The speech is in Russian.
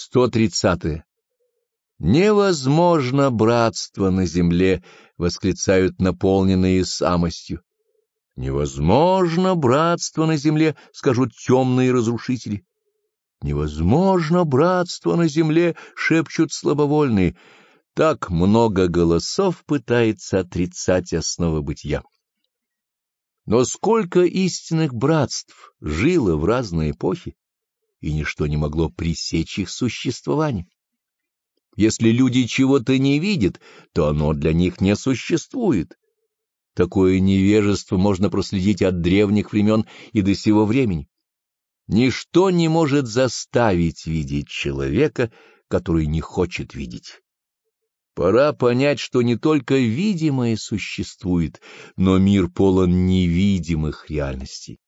130. Невозможно братство на земле, восклицают наполненные самостью. Невозможно братство на земле, скажут темные разрушители. Невозможно братство на земле, шепчут слабовольные. Так много голосов пытается отрицать основы бытия. Но сколько истинных братств жило в разные эпохи, и ничто не могло пресечь их существование. Если люди чего-то не видят, то оно для них не существует. Такое невежество можно проследить от древних времен и до сего времени. Ничто не может заставить видеть человека, который не хочет видеть. Пора понять, что не только видимое существует, но мир полон невидимых реальностей.